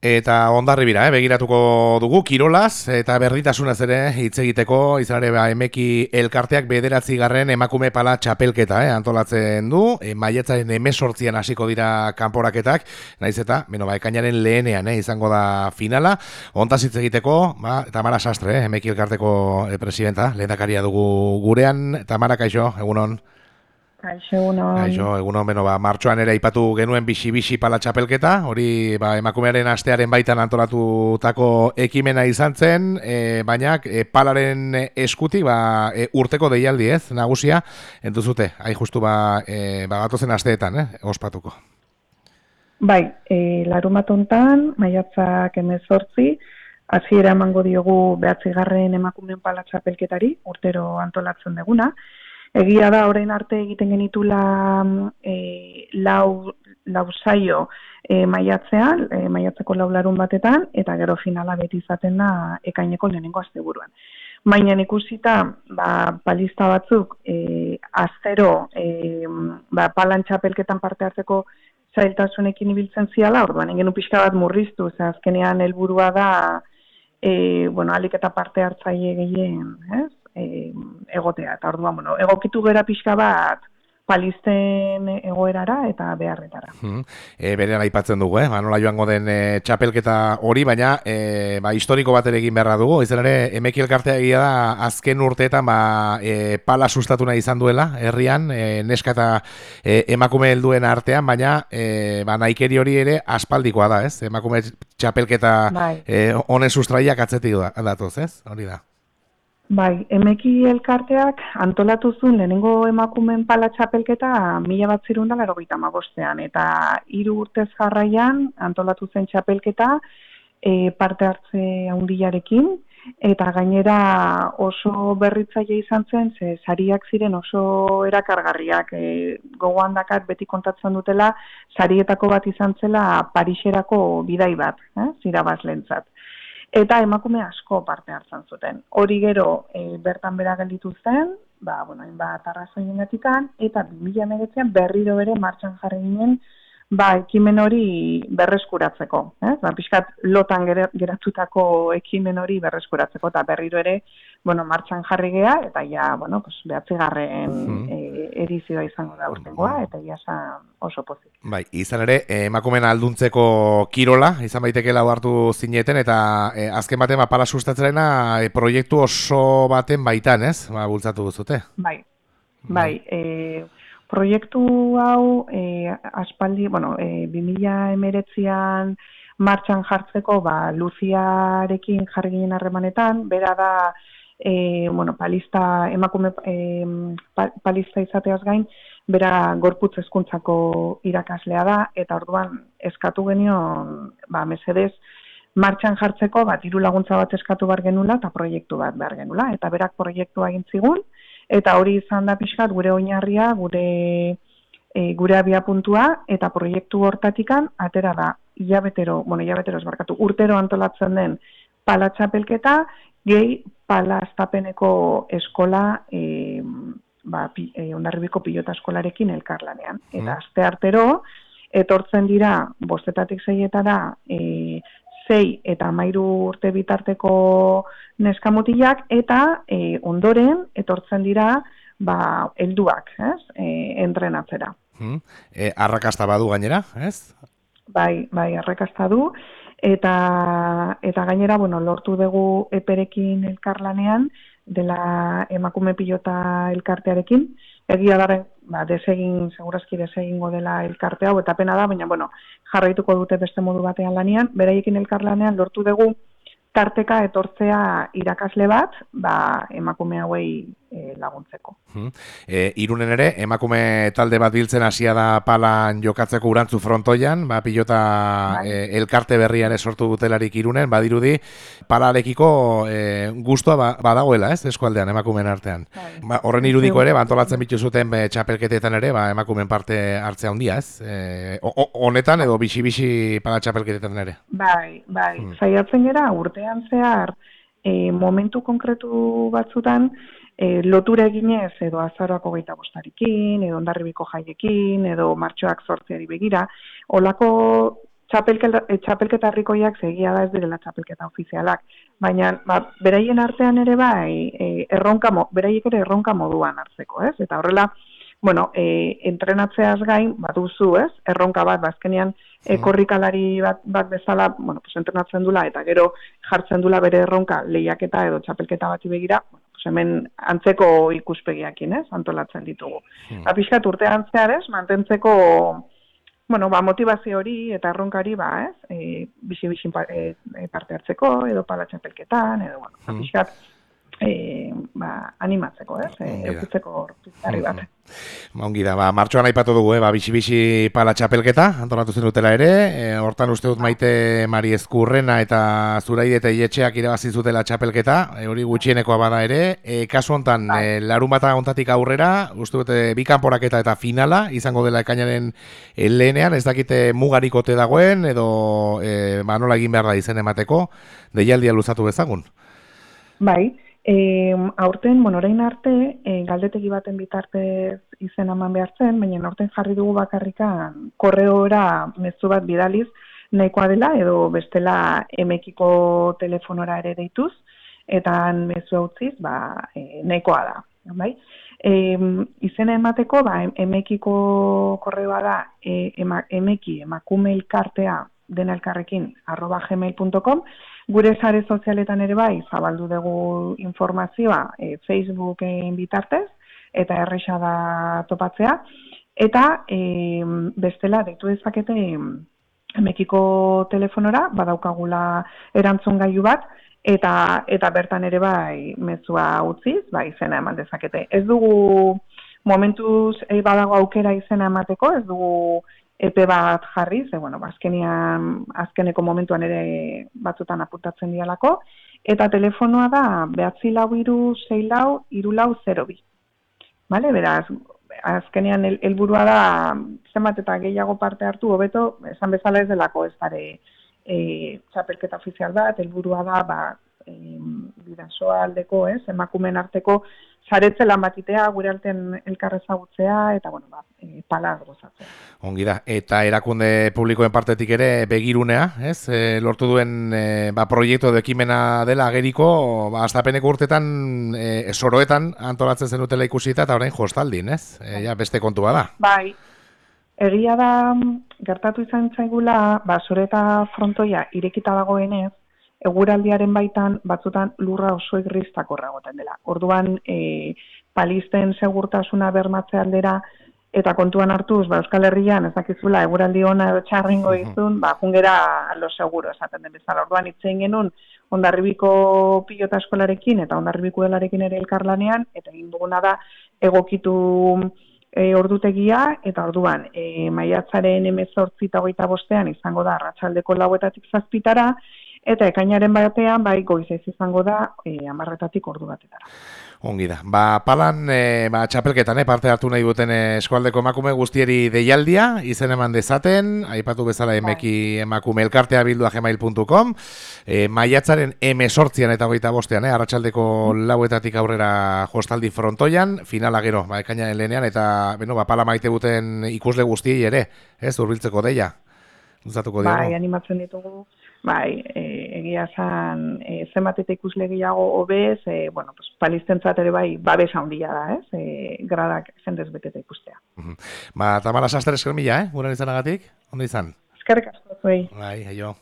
Eta ondarri bira, eh, begiratuko dugu, kirolaz, eta berditasunaz ere hitz egiteko, izan ere ba, emeki elkarteak bederatzi garren emakume pala txapelketa, eh, antolatzen du, e, maietzaren emesortzian hasiko dira kanporaketak, naiz eta, beno, ba, ekainaren lehenean, eh, izango da finala, ontaz hitz egiteko, ba, Tamara Sastre, eh, emeki elkarteko eh, presidenta, lehendakaria dugu gurean, Tamara Kaixo, egunon. Kaixo, egunon. Kaixo, egunon, beno, ba, martxoan ere aipatu genuen bisi-bisi pala txapelketa, hori ba, emakumearen astearen baitan antolatutako ekimena izan zen, e, baina e, palaren eskutik ba, e, urteko deialdi ez, nagusia, entuzute, hai justu ba, e, ba gatozen asteetan, eh, ospatuko. Bai, e, larumatontan, maiatzak emezortzi, hasiera emango diogu behatzigarren emakumeen pala txapelketari, urtero antolatzen deguna, Egia da, orain arte egiten genitula e, lau, lau saio e, maiatzean, e, maiatzeko laularun batetan, eta gero finala beti izaten da ekaineko lehenengo asteburuan. Baina ikusita, ba, palista batzuk, e, aztero, e, ba, palan txapelketan parte hartzeko zailtasunekin ibiltzen ziala, orduan, ingenu pixka bat murriztu, ze azkenean helburua da, e, bueno, alik eta parte hartzaile gehien, ez? E, egotea. Eta orduan, bueno, egokitu gera pixka bat palisten egoerara eta beharretara. Hmm. E, Berean aipatzen dugu, eh? Ba, nola joango den e, txapelketa hori, baina e, ba, historiko bat ere egin beharra dugu. Izan ere, emekiel kartea egia da, azken urteetan ba, e, pala sustatu nahi izan duela, herrian, e, neska eta e, emakume helduen artean, baina e, ba, naikeri hori ere aspaldikoa da, ez? Emakume txapelketa bai. e, honen sustraiak atzetik da, datoz, ez? Hori da. Bai, emeki elkarteak antolatu zuen lehenengo emakumen pala txapelketa mila bat zirunda laro magostean. Eta hiru urtez jarraian antolatu zen txapelketa e, parte hartze handiarekin. Eta gainera oso berritzaile izan zen, ze sariak ziren oso erakargarriak. E, gogoan dakat beti kontatzen dutela, sarietako bat izan zela Pariserako bidai bat, eh, zira lentzat eta emakume asko parte hartzen zuten. Hori gero e, bertan bera gelditu zen, ba, bueno, hainbat arrazoien eta 2000 berriro bere martxan jarri ginen, ba, ekimen hori berreskuratzeko. Eh? Ba, pixkat lotan geratutako ekimen hori berreskuratzeko, eta berriro ere, bueno, martxan jarri gea, eta ja, bueno, pues, behatzi garren e, erizioa izango da urtengoa, eta ja oso pozik. Bai, izan ere, emakumen alduntzeko kirola, izan baiteke lau hartu zineten, eta e, azken baten, ba, pala sustatzerena, e, proiektu oso baten baitan, ez? Ba, bultzatu duzute. Bai, bai, e, proiektu hau e, aspaldi, bueno, e, 2000 emeretzian martxan jartzeko, ba, Luziarekin jarri ginen harremanetan, bera da, e, bueno, palista, emakume e, palista izateaz gain, bera gorputz hezkuntzako irakaslea da, eta orduan eskatu genion, ba, mesedez, martxan jartzeko, bat, diru laguntza bat eskatu bar genula, eta proiektu bat behar genula, eta berak proiektua egin zigun, eta hori izan da pixkat gure oinarria, gure e, gure abia puntua, eta proiektu hortatikan, atera da, hilabetero, bueno, hilabetero esbarkatu, urtero antolatzen den pala txapelketa, gehi pala astapeneko eskola, e, ba, pi, e, ondarribiko pilota eskolarekin elkarlanean. Eta mm. aste artero, etortzen dira, bostetatik zeietara, e, zei eta mairu urte bitarteko neskamutilak, eta e, ondoren etortzen dira ba, elduak, ez? E, entrenatzera. Hmm. E, arrakasta badu gainera, ez? Bai, bai, arrakasta du, eta, eta gainera, bueno, lortu dugu eperekin elkarlanean, dela emakume pilota elkartearekin, egia dara, ba, desegin, segurazki desegingo dela elkarte hau, eta pena da, baina, bueno, jarraituko dute beste modu batean lanian, beraiekin elkarlanean lortu dugu tarteka etortzea irakasle bat, ba, emakume hauei e, laguntzeko. E, irunen ere, emakume talde bat biltzen hasia da palan jokatzeko urantzu frontoian, ba, pilota bai. e, elkarte berrian sortu dutelarik irunen, badirudi, palalekiko e, guztua ba, badagoela, ez, eskualdean, emakumen artean. Bai. Ba, horren irudiko ere, ba, antolatzen bitu zuten be, txapelketetan ere, ba, emakumen parte hartzea handia, ez? E, honetan edo bisi-bisi pala txapelketetan ere? Bai, bai, hmm. zaiatzen gera, urtean zehar, e, momentu konkretu batzutan, e, lotura eginez edo azaroako gaita bostarekin, edo ondarribiko jaiekin, edo martxoak sortzeari begira, olako txapelketa, e, txapelketa herrikoiak segia da ez direla txapelketa ofizialak, baina ba, beraien artean ere bai, e, erronka, beraiek ere erronka moduan hartzeko, ez? Eta horrela, bueno, e, entrenatzeaz gain, baduzu, ez? Erronka bat, bazkenean, e, korrikalari bat, bat bezala, bueno, pues entrenatzen dula, eta gero jartzen dula bere erronka lehiaketa edo txapelketa bati begira, bueno, pues hemen antzeko ikuspegiakin, ez? Antolatzen ditugu. Hmm. Apiskat urte antzear, ez? Mantentzeko bueno, ba, motivazio hori eta erronkari ba, ez? Bisi bisi e, parte hartzeko edo palatxapelketan edo bueno, mm e, ba, animatzeko, ez? Eukitzeko pizarri bat. Ba, ongi da, ba, martxoan aipatu dugu, eh, ba, bisi-bisi pala txapelketa, antolatu zen dutela ere, e, hortan uste dut maite Mari Ezkurrena eta Zuraide eta Ietxeak irabazi zutela txapelketa, e, hori gutxienekoa bada ere, e, kasu hontan, e, larun bata ontatik aurrera, uste dut, e, bi kanporaketa eta finala, izango dela ekainaren lehenean, ez dakite mugarikote dagoen, edo e, ba, nola egin behar da izen emateko, deialdia luzatu bezagun. Bai, E, aurten, bueno, orain arte, e, galdetegi baten bitartez izen eman behartzen, baina aurten jarri dugu bakarrikan korreora mezu bat bidaliz nahikoa dela, edo bestela emekiko telefonora ere deituz, eta mezu utziz, ba, e, nahikoa da. Bai? E, izena emateko, ba, emekiko korreoa da, e, ema, emeki emakume elkartea dena arroba gmail.com, Gure sare sozialetan ere bai, zabaldu dugu informazioa e, Facebooken bitartez, eta erresa da topatzea. Eta e, bestela, deitu dezakete emekiko telefonora, badaukagula erantzun gaiu bat, eta eta bertan ere bai mezua utziz, bai izena eman dezakete. Ez dugu momentuz e, badago aukera izena emateko, ez dugu epe bat jarri, ze, bueno, azkenian, azkeneko momentuan ere batzutan aputatzen dialako, eta telefonoa da, behatzi lau iru, zei lau, iru lau, zero bi. Vale, beraz, azkenean helburua da, zenbat eta gehiago parte hartu, hobeto, esan bezala ez delako ez dara e, txapelketa ofizial bat, helburua da, ba, e, bidazoa aldeko, ez, emakumen arteko, zaretze lan batitea, gure alten elkarrezagutzea, eta, bueno, ba, e, pala gozatzea. Ongi da, eta erakunde publikoen partetik ere begirunea, ez? E, lortu duen e, ba, proiektu edo ekimena dela ageriko, ba, astapeneko urtetan, e, soroetan antolatzen zenutela ikusita, eta orain jostaldin, ez? E, ja, beste kontua da. Bai, egia da, gertatu izan zaigula, ba, soreta frontoia irekita dagoenez, eguraldiaren baitan batzutan lurra oso egriztakorra goten dela. Orduan, e, palisten segurtasuna bermatze aldera, eta kontuan hartuz, ba, Euskal Herrian, ez dakizula, eguraldi ona edo txarringo izun, ba, jungera lo seguro, esaten den bezala. Orduan, itzein genuen, ondarribiko pilota eskolarekin eta ondarribiko delarekin ere elkarlanean, eta egin duguna da, egokitu e, ordutegia, eta orduan, e, maiatzaren emezortzi eta bostean, izango da, ratxaldeko lauetatik zazpitara, eta ekainaren batean bai goizez izango da e, amarretatik ordu batetara. Ongi da. Ba, palan, e, ba, txapelketan, e, parte hartu nahi duten eskualdeko emakume guztieri deialdia, izen eman dezaten, aipatu bezala bai. emeki emakume elkartea bildua gmail.com, e, maiatzaren emesortzian eta goita bostean, e, arratsaldeko lauetatik aurrera jostaldi frontoian, finala gero, ba, ekainaren lehenean, eta, beno, ba, pala maite buten ikusle guztiei ere, ez, urbiltzeko deia. Zatuko bai, animatzen ditugu bai, e, egia zan, e, zenbat eta ikusle gehiago obez, e, bueno, pues, palistentzat ere bai, babes handia da, ez? E, gradak zendez beteta ikustea. Ba, Tamara Sastre eskermila, eh? Guren izanagatik, ondo izan? Eskerrik asko, zuei. Bai, aio.